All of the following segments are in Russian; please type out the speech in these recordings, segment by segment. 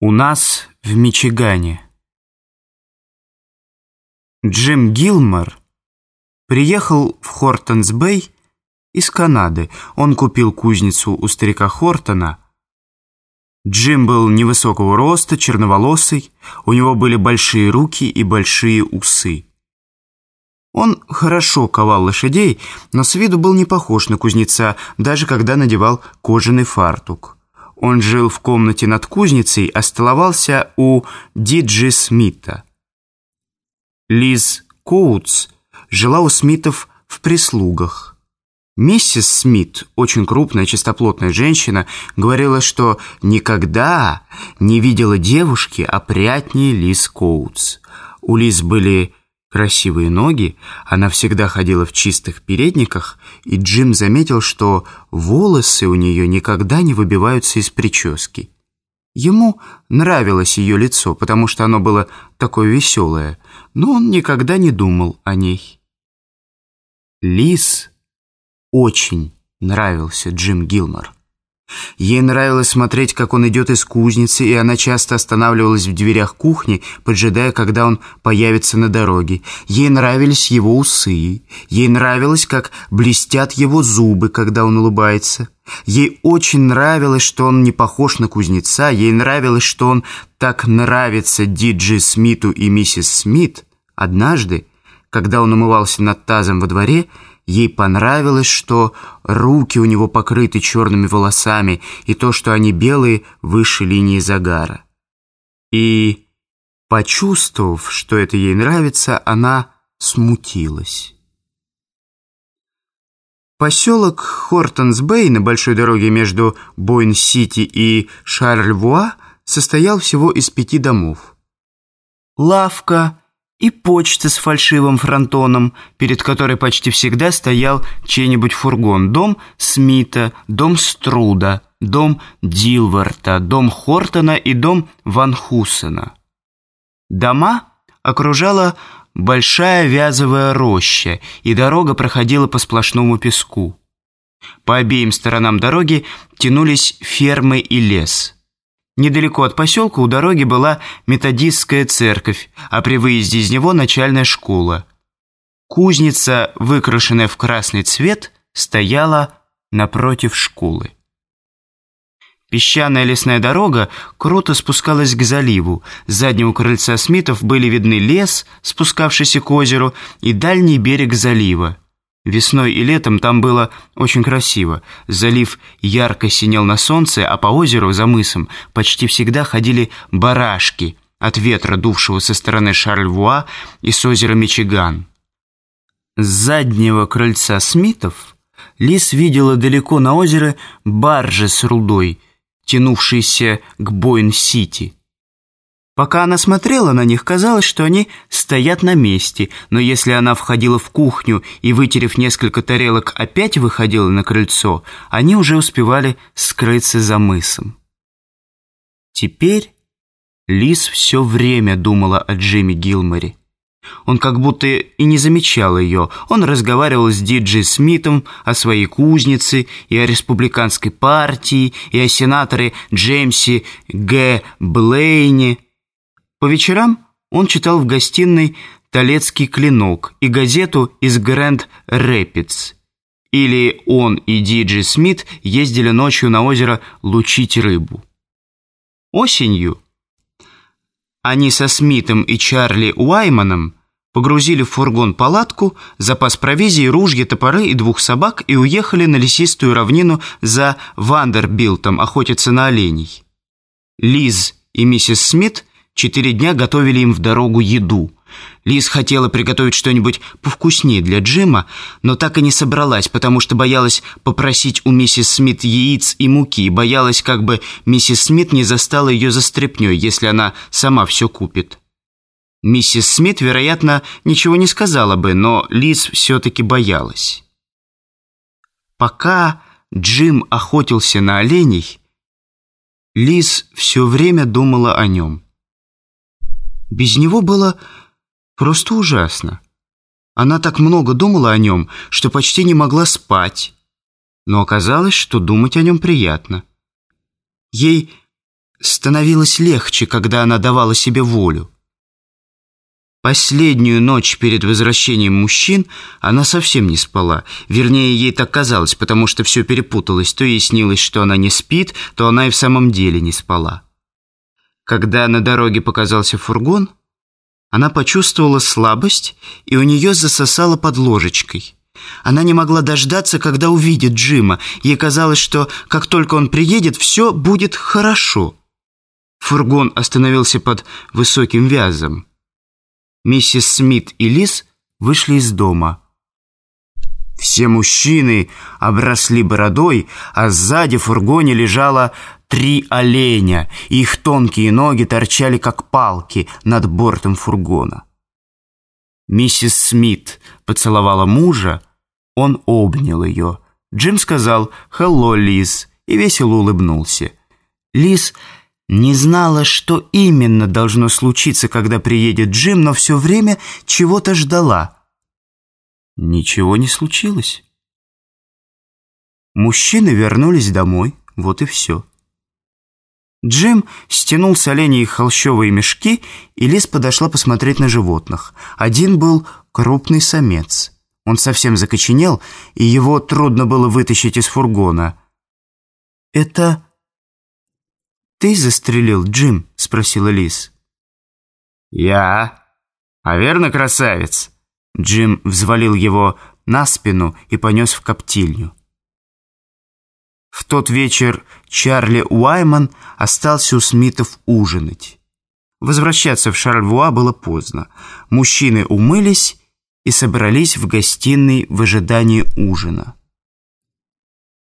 У нас в Мичигане. Джим Гилмор приехал в Хортонс-Бэй из Канады. Он купил кузницу у старика Хортона. Джим был невысокого роста, черноволосый, у него были большие руки и большие усы. Он хорошо ковал лошадей, но с виду был не похож на кузнеца, даже когда надевал кожаный фартук. Он жил в комнате над кузницей, а столовался у Диджи Смита. Лиз Коутс жила у Смитов в прислугах. Миссис Смит, очень крупная, чистоплотная женщина, говорила, что никогда не видела девушки опрятнее Лиз Коутс. У Лиз были красивые ноги, она всегда ходила в чистых передниках, и Джим заметил, что волосы у нее никогда не выбиваются из прически. Ему нравилось ее лицо, потому что оно было такое веселое, но он никогда не думал о ней. Лис очень нравился Джим Гилмор. Ей нравилось смотреть, как он идет из кузницы, и она часто останавливалась в дверях кухни, поджидая, когда он появится на дороге. Ей нравились его усы. Ей нравилось, как блестят его зубы, когда он улыбается. Ей очень нравилось, что он не похож на кузнеца. Ей нравилось, что он так нравится Диджи Смиту и миссис Смит. Однажды, когда он умывался над тазом во дворе, Ей понравилось, что руки у него покрыты черными волосами и то, что они белые выше линии загара. И, почувствовав, что это ей нравится, она смутилась. Поселок Хортонс-Бэй на большой дороге между Бойн-Сити и Шарльвуа состоял всего из пяти домов. Лавка и почта с фальшивым фронтоном, перед которой почти всегда стоял чей-нибудь фургон. Дом Смита, дом Струда, дом Дилварта, дом Хортона и дом Ван Хусена. Дома окружала большая вязовая роща, и дорога проходила по сплошному песку. По обеим сторонам дороги тянулись фермы и лес – Недалеко от поселка у дороги была методистская церковь, а при выезде из него начальная школа. Кузница, выкрашенная в красный цвет, стояла напротив школы. Песчаная лесная дорога круто спускалась к заливу. С заднего крыльца Смитов были видны лес, спускавшийся к озеру, и дальний берег залива. Весной и летом там было очень красиво. Залив ярко синел на солнце, а по озеру за мысом почти всегда ходили барашки от ветра, дувшего со стороны Шарльвуа и с озера Мичиган. С заднего крыльца Смитов Лис видела далеко на озеро баржи с рудой, тянувшиеся к Бойн-Сити. Пока она смотрела на них, казалось, что они стоят на месте, но если она входила в кухню и, вытерев несколько тарелок, опять выходила на крыльцо, они уже успевали скрыться за мысом. Теперь Лис все время думала о Джимми Гилморе. Он как будто и не замечал ее. Он разговаривал с Диджей Смитом о своей кузнице и о республиканской партии, и о сенаторе Джеймсе Г. Блейне, по вечерам он читал в гостиной «Толецкий клинок» и газету из Грэнд Рэпидс. Или он и Диджи Смит ездили ночью на озеро лучить рыбу. Осенью они со Смитом и Чарли Уайманом погрузили в фургон палатку, запас провизии, ружья, топоры и двух собак и уехали на лесистую равнину за Вандербилтом охотиться на оленей. Лиз и миссис Смит Четыре дня готовили им в дорогу еду. Лиз хотела приготовить что-нибудь повкуснее для Джима, но так и не собралась, потому что боялась попросить у миссис Смит яиц и муки, боялась, как бы миссис Смит не застала ее за стряпнёй, если она сама все купит. Миссис Смит, вероятно, ничего не сказала бы, но Лиз все-таки боялась. Пока Джим охотился на оленей, Лиз все время думала о нем. Без него было просто ужасно. Она так много думала о нем, что почти не могла спать. Но оказалось, что думать о нем приятно. Ей становилось легче, когда она давала себе волю. Последнюю ночь перед возвращением мужчин она совсем не спала. Вернее, ей так казалось, потому что все перепуталось. То ей снилось, что она не спит, то она и в самом деле не спала. Когда на дороге показался фургон, она почувствовала слабость, и у нее засосало под ложечкой. Она не могла дождаться, когда увидит Джима. Ей казалось, что как только он приедет, все будет хорошо. Фургон остановился под высоким вязом. Миссис Смит и Лиз вышли из дома. Все мужчины обросли бородой, а сзади в фургоне лежало три оленя. Их тонкие ноги торчали, как палки, над бортом фургона. Миссис Смит поцеловала мужа, он обнял ее. Джим сказал «Хелло, Лиз» и весело улыбнулся. Лиз не знала, что именно должно случиться, когда приедет Джим, но все время чего-то ждала. Ничего не случилось. Мужчины вернулись домой, вот и все. Джим стянул с оленей холщовые мешки, и Лиз подошла посмотреть на животных. Один был крупный самец. Он совсем закоченел, и его трудно было вытащить из фургона. «Это «Ты застрелил, Джим?» — спросила Лиз. «Я? А верно, красавец?» Джим взвалил его на спину и понес в коптильню. В тот вечер Чарли Уайман остался у Смитов ужинать. Возвращаться в Шарльвуа было поздно. Мужчины умылись и собрались в гостиной в ожидании ужина.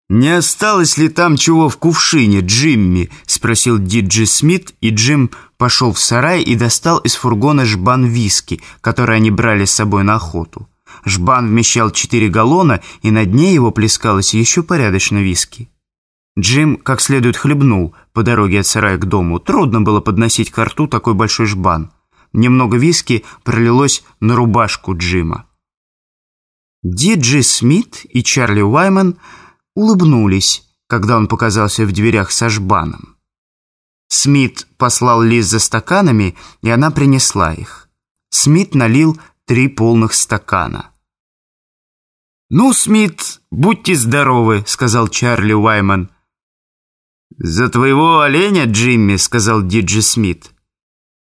«Не осталось ли там чего в кувшине, Джимми?» — спросил Диджи Смит, и Джим пошел в сарай и достал из фургона жбан виски, который они брали с собой на охоту. Жбан вмещал четыре галлона, и на дне его плескалось еще порядочно виски. Джим как следует хлебнул по дороге от сарая к дому. Трудно было подносить к рту такой большой жбан. Немного виски пролилось на рубашку Джима. Диджи Смит и Чарли Уайман — улыбнулись, когда он показался в дверях со жбаном. Смит послал Лиз за стаканами, и она принесла их. Смит налил три полных стакана. «Ну, Смит, будьте здоровы», — сказал Чарли Уайман. «За твоего оленя, Джимми», — сказал Диджи Смит.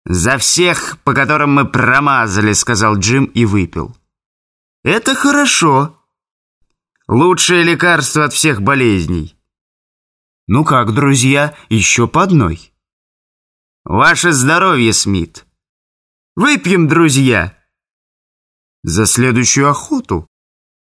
«За всех, по которым мы промазали», — сказал Джим и выпил. «Это хорошо», Лучшее лекарство от всех болезней. Ну как, друзья, еще по одной. Ваше здоровье, Смит. Выпьем, друзья. За следующую охоту.